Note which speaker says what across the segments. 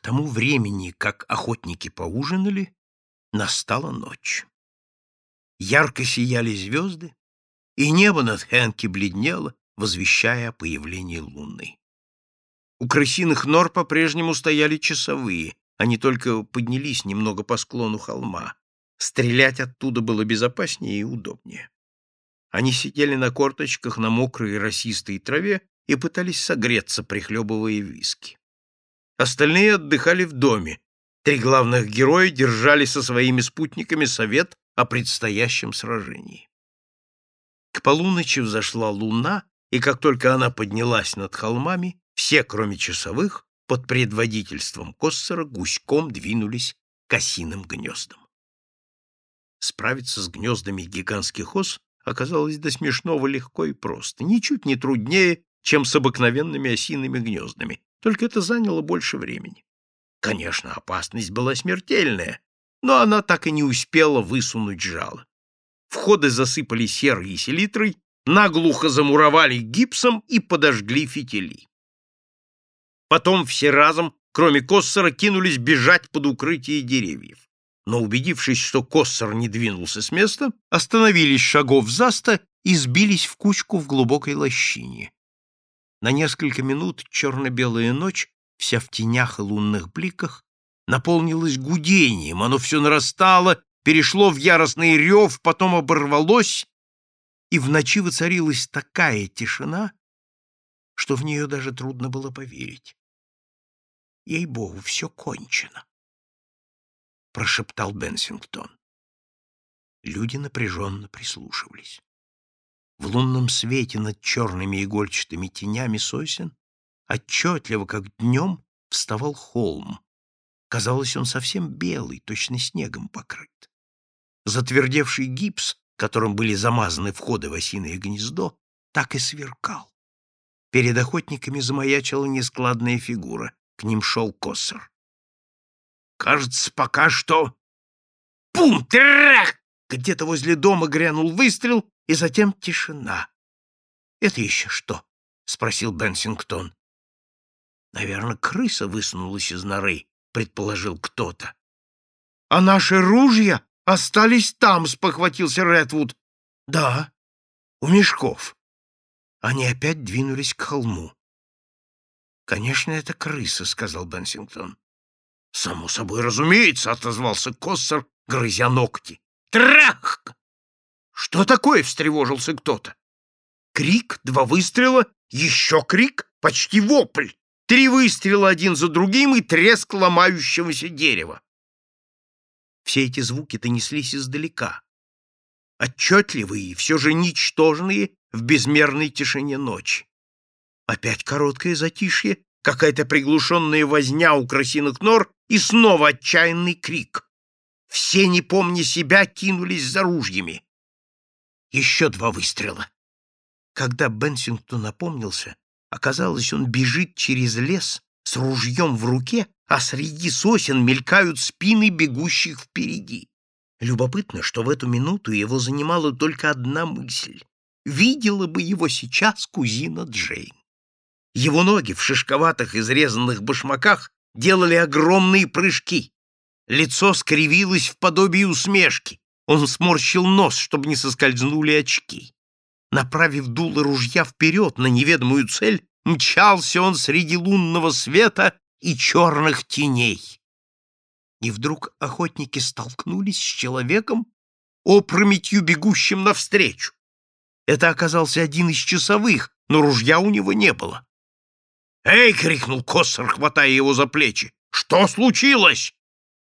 Speaker 1: К тому времени, как охотники поужинали, настала ночь. Ярко сияли звезды, и небо над Хэнки бледнело, возвещая о появлении луны. У крысиных нор по-прежнему стояли часовые, они только поднялись немного по склону холма. Стрелять оттуда было безопаснее и удобнее. Они сидели на корточках на мокрой росистой траве и пытались согреться, прихлебывая виски. Остальные отдыхали в доме. Три главных героя держали со своими спутниками совет о предстоящем сражении. К полуночи взошла луна, и как только она поднялась над холмами, все, кроме часовых, под предводительством Коссера гуськом двинулись к осиным гнездам. Справиться с гнездами гигантских ос оказалось до смешного легко и просто, ничуть не труднее, чем с обыкновенными осиными гнездами, только это заняло больше времени. Конечно, опасность была смертельная, но она так и не успела высунуть жало. Входы засыпали серой и селитрой, наглухо замуровали гипсом и подожгли фитили. Потом все разом, кроме Коссора, кинулись бежать под укрытие деревьев. Но, убедившись, что Коссор не двинулся с места, остановились шагов заста и сбились в кучку в глубокой лощине. На несколько минут черно-белая ночь, вся в тенях и лунных бликах, наполнилась гудением, оно все нарастало, перешло в яростный рев, потом оборвалось, и в ночи воцарилась такая тишина, что в нее даже трудно было поверить. Ей-богу, все кончено, — прошептал Бенсингтон. Люди напряженно прислушивались. В лунном свете над черными игольчатыми тенями сосен отчетливо, как днем, вставал холм. Казалось, он совсем белый, точно снегом покрыт. Затвердевший гипс, которым были замазаны входы в осиное гнездо, так и сверкал. Перед охотниками замаячила нескладная фигура. К ним шел Коссор. «Кажется, пока что...» «Пум! Трах!» Где-то возле дома грянул выстрел, и затем тишина. «Это еще что?» — спросил Бенсингтон. «Наверное, крыса высунулась из норы», — предположил кто-то. «А наши ружья остались там», — спохватился Редвуд. «Да, у мешков». Они опять двинулись к холму. «Конечно, это крыса», — сказал Бенсингтон. «Само собой разумеется», — отозвался Коссер, грызя ногти. «Трах!» «Что такое?» — встревожился кто-то. Крик, два выстрела, еще крик, почти вопль. Три выстрела один за другим и треск ломающегося дерева. Все эти звуки донеслись издалека. Отчетливые и все же ничтожные в безмерной тишине ночи. Опять короткое затишье, какая-то приглушенная возня у крысиных нор и снова отчаянный крик. Все, не помня себя, кинулись за ружьями. Еще два выстрела. Когда Бенсингтон напомнился, оказалось, он бежит через лес с ружьем в руке, а среди сосен мелькают спины бегущих впереди. Любопытно, что в эту минуту его занимала только одна мысль. Видела бы его сейчас кузина Джейн. Его ноги в шишковатых изрезанных башмаках делали огромные прыжки. Лицо скривилось в подобии усмешки. Он сморщил нос, чтобы не соскользнули очки. Направив дуло ружья вперед на неведомую цель, мчался он среди лунного света и черных теней. И вдруг охотники столкнулись с человеком, опрометью бегущим навстречу. Это оказался один из часовых, но ружья у него не было. «Эй!» — крикнул Коссор, хватая его за плечи. «Что случилось?»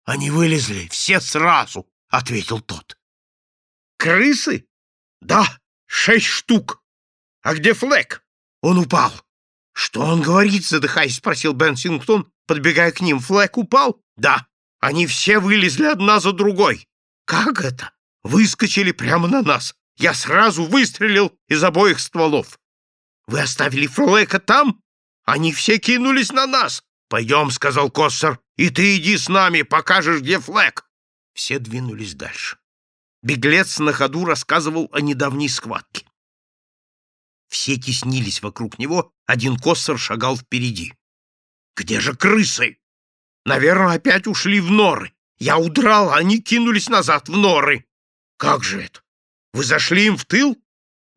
Speaker 1: «Они вылезли, все сразу», — ответил тот. «Крысы?» «Да, шесть штук. А где Флэк?» «Он упал». «Что он говорит?» — задыхаясь, спросил Бенсингтон, подбегая к ним. «Флэк упал?» «Да. Они все вылезли одна за другой». «Как это?» «Выскочили прямо на нас. Я сразу выстрелил из обоих стволов». «Вы оставили Флэка там?» Они все кинулись на нас. «Пойдем», — сказал Коссор, — «и ты иди с нами, покажешь, где флэг». Все двинулись дальше. Беглец на ходу рассказывал о недавней схватке. Все теснились вокруг него, один Коссор шагал впереди. «Где же крысы?» Наверное, опять ушли в норы. Я удрал, а они кинулись назад в норы. Как же это? Вы зашли им в тыл?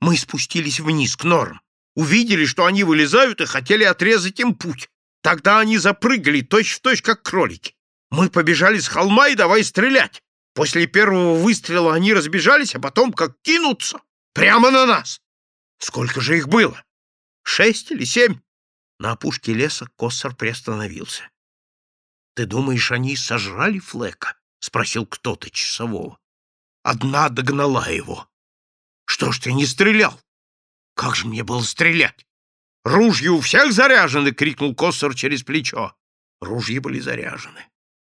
Speaker 1: Мы спустились вниз к норам. Увидели, что они вылезают и хотели отрезать им путь. Тогда они запрыгали точь-в-точь, точь, как кролики. Мы побежали с холма и давай стрелять. После первого выстрела они разбежались, а потом как кинутся. Прямо на нас. Сколько же их было? Шесть или семь? На опушке леса Коссор приостановился. — Ты думаешь, они сожрали Флека? — спросил кто-то часового. Одна догнала его. — Что ж ты не стрелял? — Как же мне было стрелять? — Ружья у всех заряжены! — крикнул Коссор через плечо. Ружья были заряжены.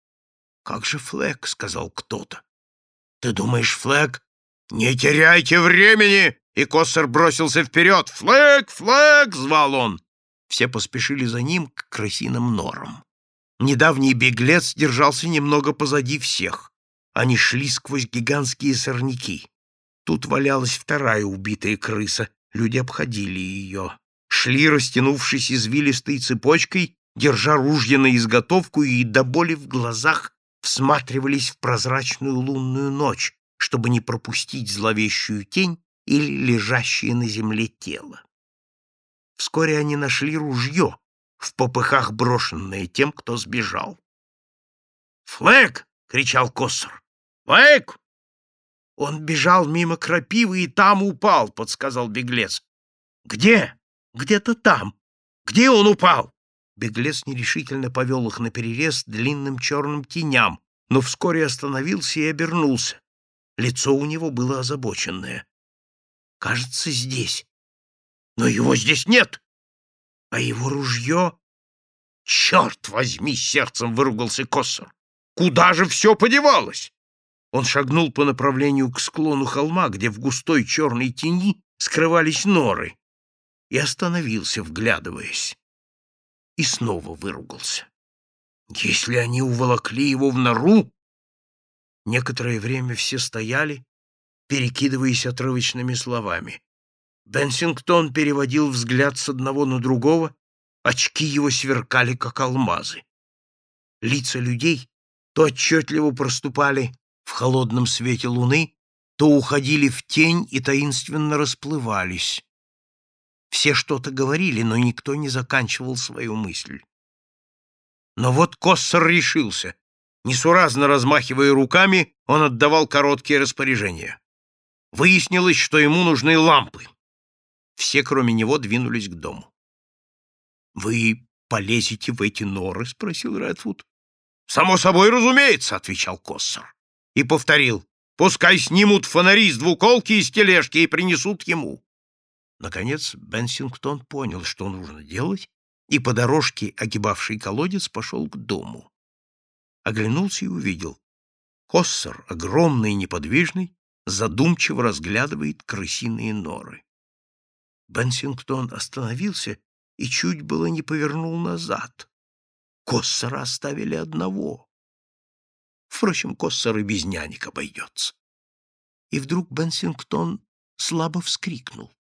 Speaker 1: — Как же Флек? — сказал кто-то. — Ты думаешь, Флек? — Не теряйте времени! И Коссор бросился вперед. «Флэг! Флэг!» — звал он. Все поспешили за ним к крысиным норам. Недавний беглец держался немного позади всех. Они шли сквозь гигантские сорняки. Тут валялась вторая убитая крыса. Люди обходили ее. Шли, растянувшись извилистой цепочкой, держа ружья на изготовку и до боли в глазах всматривались в прозрачную лунную ночь, чтобы не пропустить зловещую тень или лежащее на земле тело. Вскоре они нашли ружье, в попыхах брошенное тем, кто сбежал. «Флэг!» — кричал Коссор. «Флэг!» «Он бежал мимо крапивы и там упал», — подсказал беглец. «Где?» «Где-то там. Где он упал?» Беглец нерешительно повел их на перерез длинным черным теням, но вскоре остановился и обернулся. Лицо у него было озабоченное. Кажется, здесь. Но его здесь нет. А его ружье... Черт возьми, сердцем выругался Коссор. Куда же все подевалось? Он шагнул по направлению к склону холма, где в густой черной тени скрывались норы, и остановился, вглядываясь. И снова выругался. Если они уволокли его в нору... Некоторое время все стояли, перекидываясь отрывочными словами. Бенсингтон переводил взгляд с одного на другого, очки его сверкали, как алмазы. Лица людей то отчетливо проступали в холодном свете луны, то уходили в тень и таинственно расплывались. Все что-то говорили, но никто не заканчивал свою мысль. Но вот Коссор решился. Несуразно размахивая руками, он отдавал короткие распоряжения. Выяснилось, что ему нужны лампы. Все, кроме него, двинулись к дому. — Вы полезете в эти норы? — спросил Редфуд. — Само собой разумеется, — отвечал Коссор. И повторил. — Пускай снимут фонари с двуколки из тележки и принесут ему. Наконец Бенсингтон понял, что нужно делать, и по дорожке, огибавшей колодец, пошел к дому. Оглянулся и увидел. Коссор, огромный и неподвижный, задумчиво разглядывает крысиные норы. Бенсингтон остановился и чуть было не повернул назад. Коссора оставили одного. Впрочем, Коссор и без нянек обойдется. И вдруг Бенсингтон слабо вскрикнул.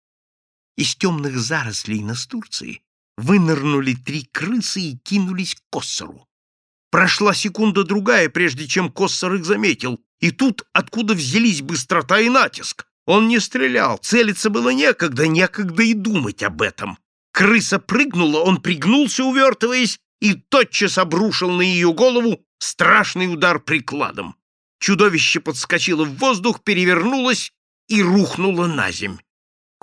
Speaker 1: Из темных зарослей настурции вынырнули три крысы и кинулись к Коссору. Прошла секунда-другая, прежде чем Коссор их заметил, и тут откуда взялись быстрота и натиск? Он не стрелял, целиться было некогда, некогда и думать об этом. Крыса прыгнула, он пригнулся, увертываясь, и тотчас обрушил на ее голову страшный удар прикладом. Чудовище подскочило в воздух, перевернулось и рухнуло на земь.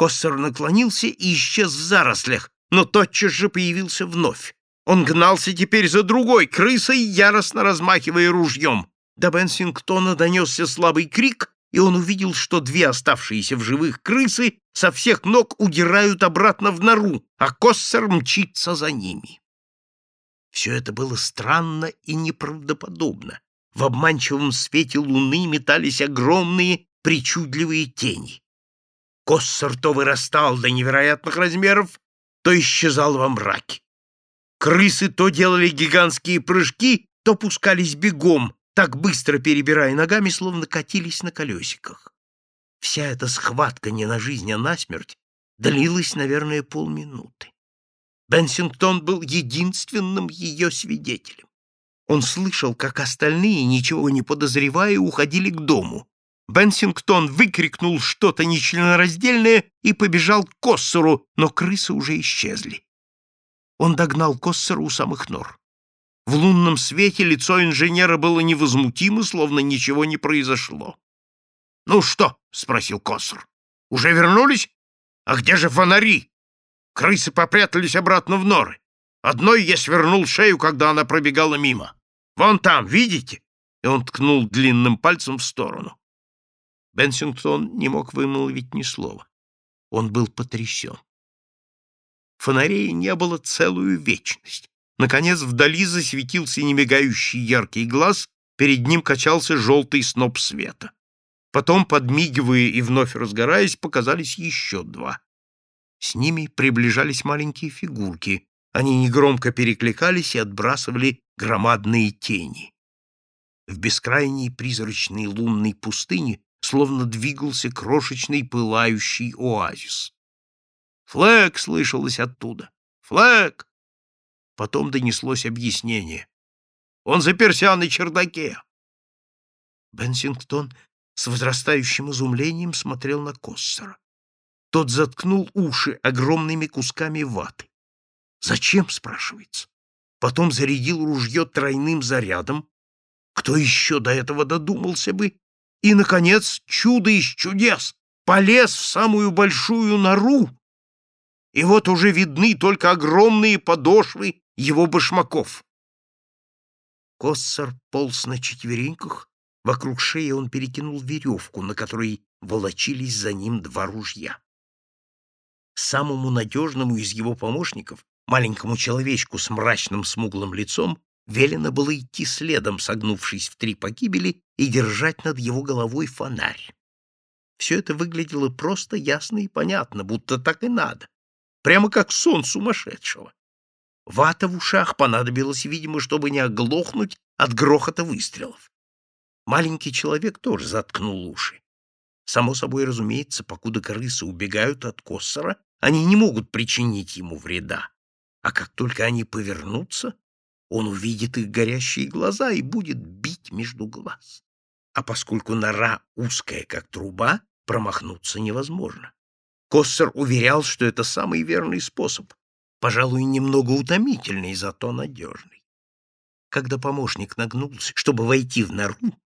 Speaker 1: Коссор наклонился и исчез в зарослях, но тотчас же появился вновь. Он гнался теперь за другой крысой, яростно размахивая ружьем. До Бенсингтона донесся слабый крик, и он увидел, что две оставшиеся в живых крысы со всех ног удирают обратно в нору, а Коссер мчится за ними. Все это было странно и неправдоподобно. В обманчивом свете луны метались огромные причудливые тени. Коссер то вырастал до невероятных размеров, то исчезал во мраке. Крысы то делали гигантские прыжки, то пускались бегом, так быстро перебирая ногами, словно катились на колесиках. Вся эта схватка не на жизнь, а на смерть длилась, наверное, полминуты. Бенсингтон был единственным ее свидетелем. Он слышал, как остальные, ничего не подозревая, уходили к дому. Бенсингтон выкрикнул что-то нечленораздельное и побежал к Коссору, но крысы уже исчезли. Он догнал Коссора у самых нор. В лунном свете лицо инженера было невозмутимо, словно ничего не произошло. — Ну что? — спросил Коссор. — Уже вернулись? А где же фонари? Крысы попрятались обратно в норы. Одной я свернул шею, когда она пробегала мимо. Вон там, видите? И он ткнул длинным пальцем в сторону. Бенсингтон не мог вымолвить ни слова. Он был потрясен. Фонарей не было целую вечность. Наконец вдали засветился немигающий яркий глаз, перед ним качался желтый сноп света. Потом, подмигивая и вновь разгораясь, показались еще два. С ними приближались маленькие фигурки. Они негромко перекликались и отбрасывали громадные тени. В бескрайней призрачной лунной пустыне словно двигался крошечный пылающий оазис. «Флэг!» — слышалось оттуда. «Флэг!» Потом донеслось объяснение. «Он заперся на чердаке!» Бенсингтон с возрастающим изумлением смотрел на Коссера. Тот заткнул уши огромными кусками ваты. «Зачем?» — спрашивается. Потом зарядил ружье тройным зарядом. Кто еще до этого додумался бы? И, наконец, чудо из чудес! Полез в самую большую нору! И вот уже видны только огромные подошвы его башмаков. Коссор полз на четвереньках, вокруг шеи он перекинул веревку, на которой волочились за ним два ружья. Самому надежному из его помощников Маленькому человечку с мрачным смуглым лицом велено было идти следом, согнувшись в три погибели, и держать над его головой фонарь. Все это выглядело просто ясно и понятно, будто так и надо. Прямо как сон сумасшедшего. Вата в ушах понадобилась, видимо, чтобы не оглохнуть от грохота выстрелов. Маленький человек тоже заткнул уши. Само собой разумеется, покуда крысы убегают от Коссора, они не могут причинить ему вреда а как только они повернутся, он увидит их горящие глаза и будет бить между глаз. А поскольку нора узкая, как труба, промахнуться невозможно. Коссер уверял, что это самый верный способ, пожалуй, немного утомительный, зато надежный. Когда помощник нагнулся, чтобы войти в нору,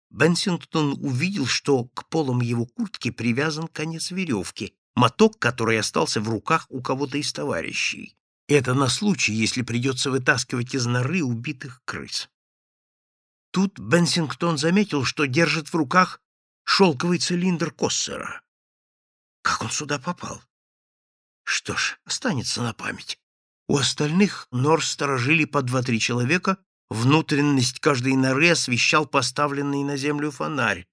Speaker 1: Бенсингтон увидел, что к полам его куртки привязан конец веревки, моток, который остался в руках у кого-то из товарищей. Это на случай, если придется вытаскивать из норы убитых крыс. Тут Бенсингтон заметил, что держит в руках шелковый цилиндр Коссера. Как он сюда попал? Что ж, останется на память. У остальных нор сторожили по два-три человека, внутренность каждой норы освещал поставленный на землю фонарь,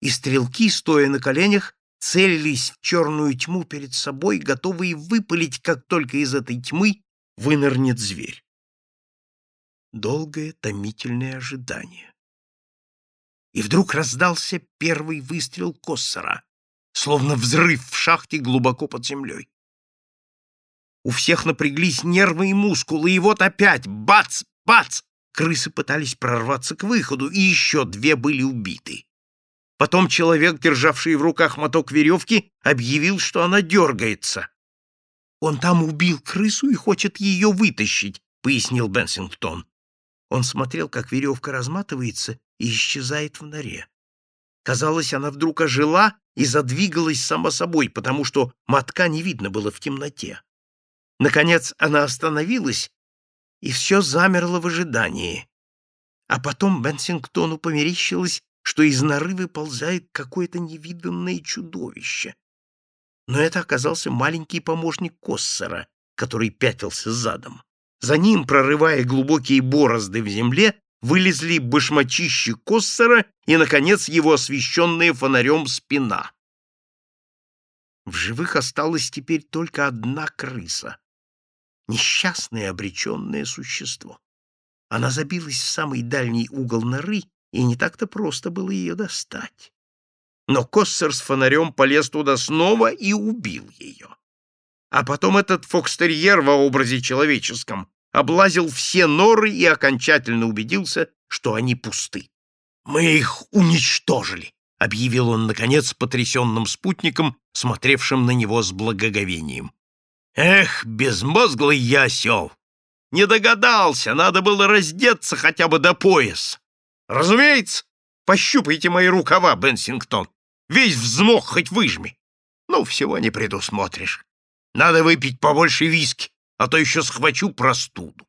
Speaker 1: и стрелки, стоя на коленях, целились в черную тьму перед собой, готовые выпалить, как только из этой тьмы вынырнет зверь. Долгое томительное ожидание. И вдруг раздался первый выстрел Коссера, словно взрыв в шахте глубоко под землей. У всех напряглись нервы и мускулы, и вот опять бац, бац! Крысы пытались прорваться к выходу, и еще две были убиты. Потом человек, державший в руках моток веревки, объявил, что она дергается. «Он там убил крысу и хочет ее вытащить», — пояснил Бенсингтон. Он смотрел, как веревка разматывается и исчезает в норе. Казалось, она вдруг ожила и задвигалась сама собой, потому что мотка не видно было в темноте. Наконец она остановилась, и все замерло в ожидании. А потом Бенсингтону померещилось, что из норы выползает какое-то невиданное чудовище. Но это оказался маленький помощник Коссера, который пятился задом. За ним, прорывая глубокие борозды в земле, вылезли башмачищи Коссера и, наконец, его освещенная фонарем спина. В живых осталась теперь только одна крыса. Несчастное обреченное существо. Она забилась в самый дальний угол норы и не так-то просто было ее достать. Но Коссер с фонарем полез туда снова и убил ее. А потом этот фокстерьер во образе человеческом облазил все норы и окончательно убедился, что они пусты. «Мы их уничтожили!» — объявил он, наконец, потрясенным спутником, смотревшим на него с благоговением. «Эх, безмозглый я осел! Не догадался, надо было раздеться хотя бы до пояса. Разумеется, пощупайте мои рукава, Бенсингтон. Весь взмок хоть выжми. Ну, всего не предусмотришь. Надо выпить побольше виски, а то еще схвачу простуду.